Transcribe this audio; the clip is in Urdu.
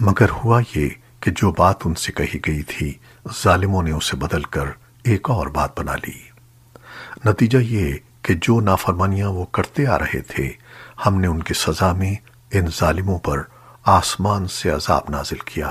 مگر ہوا یہ کہ جو بات ان سے کہی گئی تھی، ظالموں نے اسے بدل کر ایک اور بات بنا لی۔ نتیجہ یہ کہ جو نافرمانیاں وہ کرتے آ رہے تھے، ہم نے ان کی سزا میں ان ظالموں پر آسمان سے عذاب نازل کیا۔